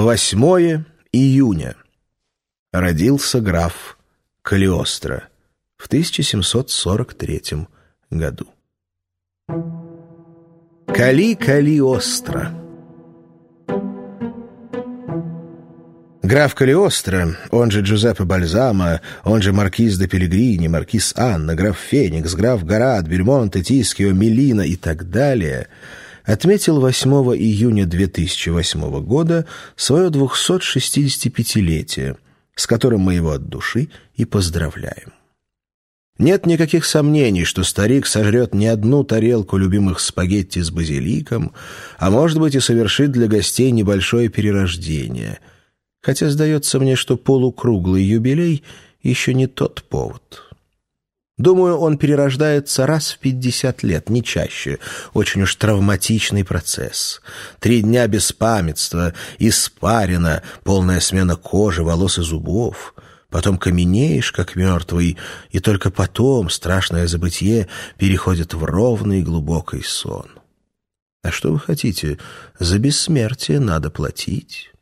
8 июня. Родился граф Калиостро в 1743 году. Кали Калиостро Граф Калиостро, он же Джузеппе Бальзама, он же маркиз де Пелигрини, маркиз Анна, граф Феникс, граф Гарат, Бельмонте, Тискио, Мелина и так далее — отметил 8 июня 2008 года свое 265-летие, с которым мы его от души и поздравляем. Нет никаких сомнений, что старик сожрет не одну тарелку любимых спагетти с базиликом, а, может быть, и совершит для гостей небольшое перерождение. Хотя сдается мне, что полукруглый юбилей еще не тот повод». Думаю, он перерождается раз в пятьдесят лет, не чаще. Очень уж травматичный процесс. Три дня беспамятства, испарина, полная смена кожи, волос и зубов. Потом каменеешь, как мертвый, и только потом страшное забытье переходит в ровный глубокий сон. А что вы хотите? За бессмертие надо платить.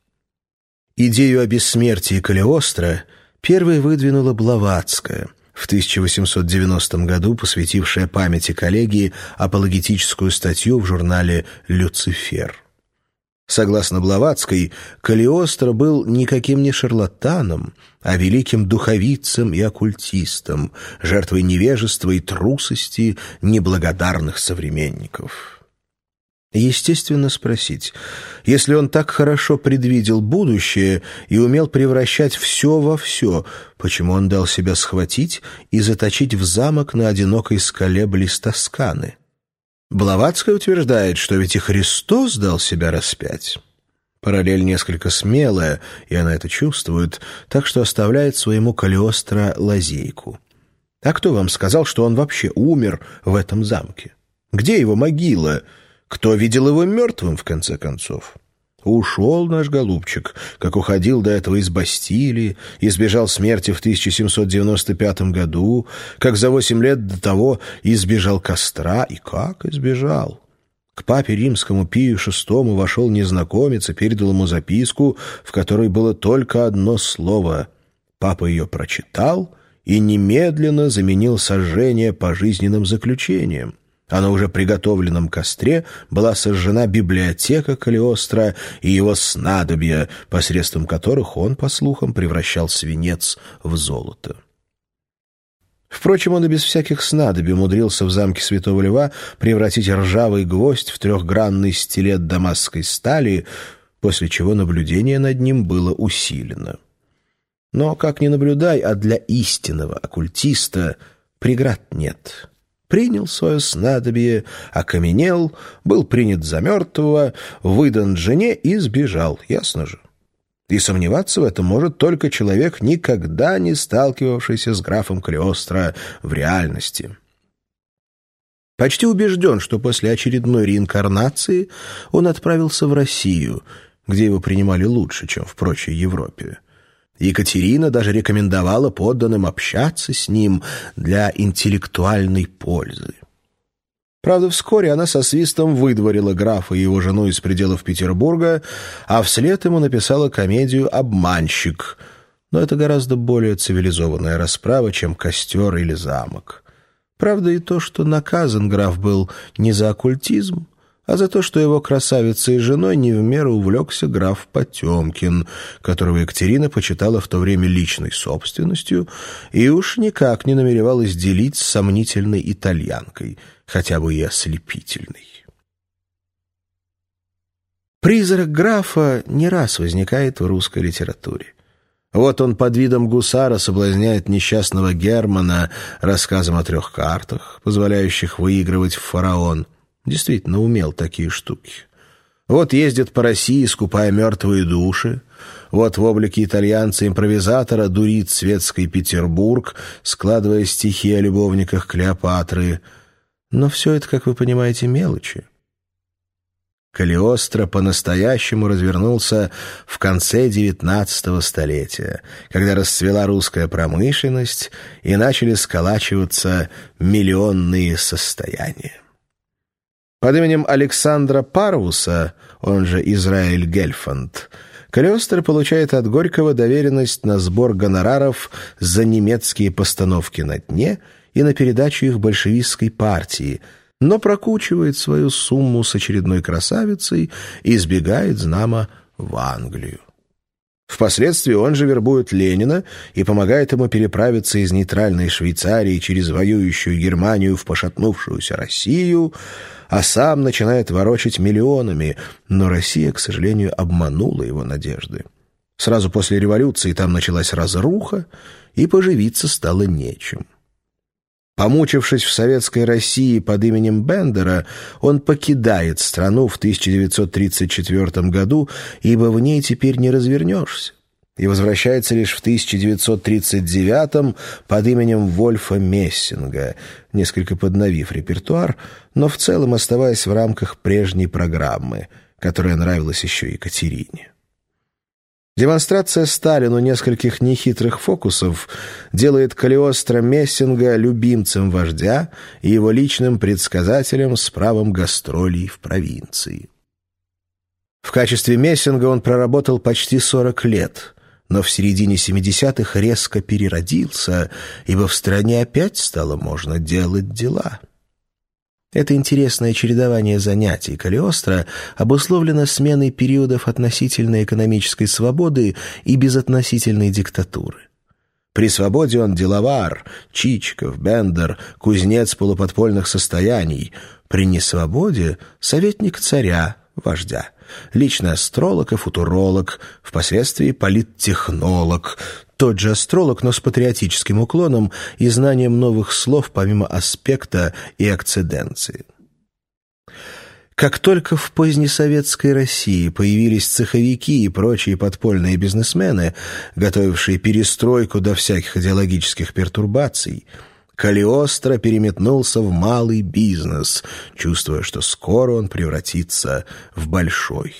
Идею о бессмертии Калиостро первой выдвинула Блаватская — в 1890 году посвятившая памяти коллегии апологетическую статью в журнале «Люцифер». Согласно Блаватской, Калиостро был никаким не шарлатаном, а великим духовицем и оккультистом, жертвой невежества и трусости неблагодарных современников. Естественно спросить, если он так хорошо предвидел будущее и умел превращать все во все, почему он дал себя схватить и заточить в замок на одинокой скале близ Тосканы? Блаватская утверждает, что ведь и Христос дал себя распять. Параллель несколько смелая, и она это чувствует, так что оставляет своему Калиостро лазейку. А кто вам сказал, что он вообще умер в этом замке? Где его могила — кто видел его мертвым, в конце концов? Ушел наш голубчик, как уходил до этого из Бастилии, избежал смерти в 1795 году, как за восемь лет до того избежал костра, и как избежал. К папе римскому Пию VI вошел незнакомец и передал ему записку, в которой было только одно слово. Папа ее прочитал и немедленно заменил сожжение пожизненным заключением. А на уже приготовленном костре была сожжена библиотека Калиостро и его снадобья, посредством которых он, по слухам, превращал свинец в золото. Впрочем, он и без всяких снадобий умудрился в замке Святого Льва превратить ржавый гвоздь в трехгранный стилет дамасской стали, после чего наблюдение над ним было усилено. Но, как ни наблюдай, а для истинного оккультиста преград нет» принял свое снадобье, окаменел, был принят за мертвого, выдан жене и сбежал, ясно же. И сомневаться в этом может только человек, никогда не сталкивавшийся с графом Калиостро в реальности. Почти убежден, что после очередной реинкарнации он отправился в Россию, где его принимали лучше, чем в прочей Европе. Екатерина даже рекомендовала подданным общаться с ним для интеллектуальной пользы. Правда, вскоре она со свистом выдворила графа и его жену из пределов Петербурга, а вслед ему написала комедию «Обманщик». Но это гораздо более цивилизованная расправа, чем костер или замок. Правда и то, что наказан граф был не за оккультизм, а за то, что его красавицей и женой не в меру увлекся граф Потемкин, которого Екатерина почитала в то время личной собственностью и уж никак не намеревалась делить с сомнительной итальянкой, хотя бы и ослепительной. Призрак графа не раз возникает в русской литературе. Вот он под видом гусара соблазняет несчастного Германа рассказом о трех картах, позволяющих выигрывать в фараон – Действительно умел такие штуки. Вот ездит по России, скупая мертвые души. Вот в облике итальянца-импровизатора дурит светский Петербург, складывая стихи о любовниках Клеопатры. Но все это, как вы понимаете, мелочи. Калиостро по-настоящему развернулся в конце XIX столетия, когда расцвела русская промышленность и начали сколачиваться миллионные состояния. Под именем Александра Парвуса, он же Израиль Гельфанд, Калиостро получает от Горького доверенность на сбор гонораров за немецкие постановки на дне и на передачу их большевистской партии, но прокучивает свою сумму с очередной красавицей и избегает знамо в Англию. Впоследствии он же вербует Ленина и помогает ему переправиться из нейтральной Швейцарии через воюющую Германию в пошатнувшуюся Россию, а сам начинает ворочать миллионами, но Россия, к сожалению, обманула его надежды. Сразу после революции там началась разруха, и поживиться стало нечем. Помучившись в советской России под именем Бендера, он покидает страну в 1934 году, ибо в ней теперь не развернешься, и возвращается лишь в 1939 под именем Вольфа Мессинга, несколько подновив репертуар, но в целом оставаясь в рамках прежней программы, которая нравилась еще Екатерине. Демонстрация Сталину нескольких нехитрых фокусов делает Калиостро Мессинга любимцем вождя и его личным предсказателем с правом гастролей в провинции. В качестве Мессинга он проработал почти 40 лет, но в середине 70-х резко переродился, ибо в стране опять стало можно делать дела. Это интересное чередование занятий Калиостро обусловлено сменой периодов относительной экономической свободы и безотносительной диктатуры. При свободе он деловар, Чичиков, Бендер, кузнец полуподпольных состояний. При несвободе — советник царя, вождя. Личный астролог и футуролог, впоследствии политтехнолог, тот же астролог, но с патриотическим уклоном и знанием новых слов помимо аспекта и акциденции. Как только в позднесоветской России появились цеховики и прочие подпольные бизнесмены, готовившие перестройку до всяких идеологических пертурбаций, Калиостро переметнулся в малый бизнес, чувствуя, что скоро он превратится в большой.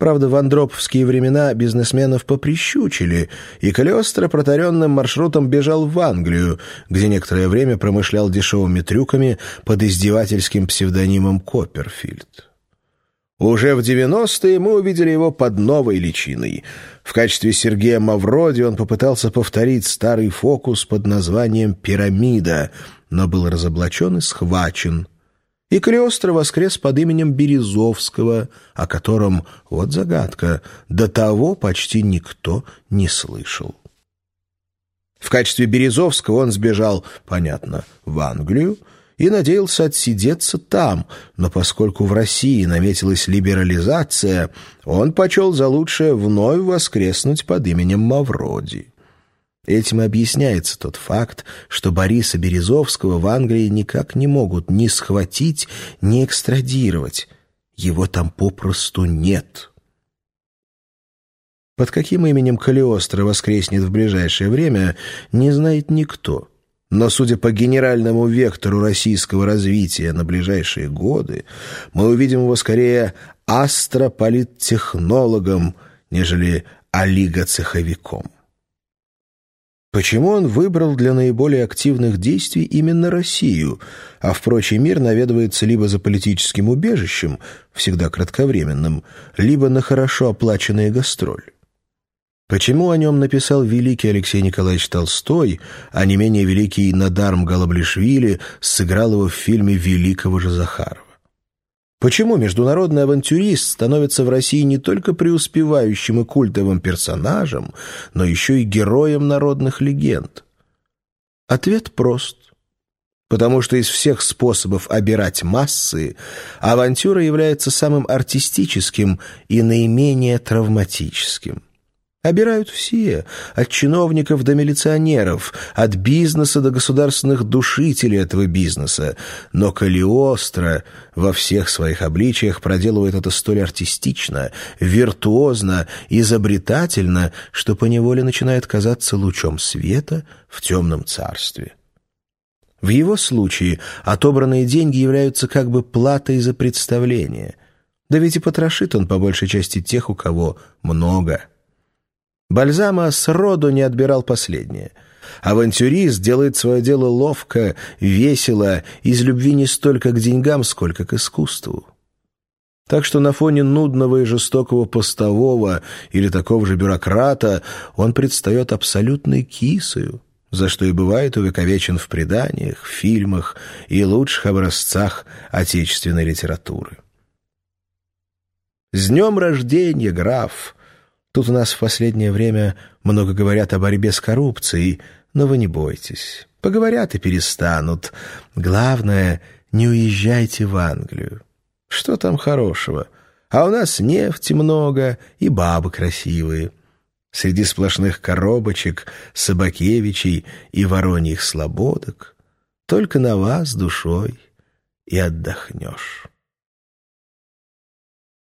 Правда, в андроповские времена бизнесменов поприщучили, и Калиостро протаренным маршрутом бежал в Англию, где некоторое время промышлял дешевыми трюками под издевательским псевдонимом Копперфильд. Уже в 90-е мы увидели его под новой личиной. В качестве Сергея Мавроди он попытался повторить старый фокус под названием «Пирамида», но был разоблачен и схвачен – и Калиостро воскрес под именем Березовского, о котором, вот загадка, до того почти никто не слышал. В качестве Березовского он сбежал, понятно, в Англию и надеялся отсидеться там, но поскольку в России наметилась либерализация, он почел за лучшее вновь воскреснуть под именем Мавроди. Этим объясняется тот факт, что Бориса Березовского в Англии никак не могут ни схватить, ни экстрадировать. Его там попросту нет. Под каким именем Калиостро воскреснет в ближайшее время, не знает никто. Но, судя по генеральному вектору российского развития на ближайшие годы, мы увидим его скорее астрополиттехнологом, нежели олигоцеховиком. Почему он выбрал для наиболее активных действий именно Россию, а в прочий мир наведывается либо за политическим убежищем, всегда кратковременным, либо на хорошо оплаченные гастроли? Почему о нем написал великий Алексей Николаевич Толстой, а не менее великий Надарм Галаблишвили сыграл его в фильме «Великого же Захарова»? Почему международный авантюрист становится в России не только преуспевающим и культовым персонажем, но еще и героем народных легенд? Ответ прост. Потому что из всех способов обирать массы, авантюра является самым артистическим и наименее травматическим. Обирают все, от чиновников до милиционеров, от бизнеса до государственных душителей этого бизнеса. Но Калиостро во всех своих обличиях проделывает это столь артистично, виртуозно, изобретательно, что поневоле начинает казаться лучом света в темном царстве. В его случае отобранные деньги являются как бы платой за представление. Да ведь и потрошит он по большей части тех, у кого много – Бальзама сроду не отбирал последнее. Авантюрист делает свое дело ловко, весело, из любви не столько к деньгам, сколько к искусству. Так что на фоне нудного и жестокого постового или такого же бюрократа он предстает абсолютной кисою, за что и бывает увековечен в преданиях, фильмах и лучших образцах отечественной литературы. «С днем рождения, граф!» Тут у нас в последнее время много говорят о борьбе с коррупцией, но вы не бойтесь. Поговорят и перестанут. Главное, не уезжайте в Англию. Что там хорошего? А у нас нефти много и бабы красивые. Среди сплошных коробочек, собакевичей и вороньих слободок только на вас душой и отдохнешь».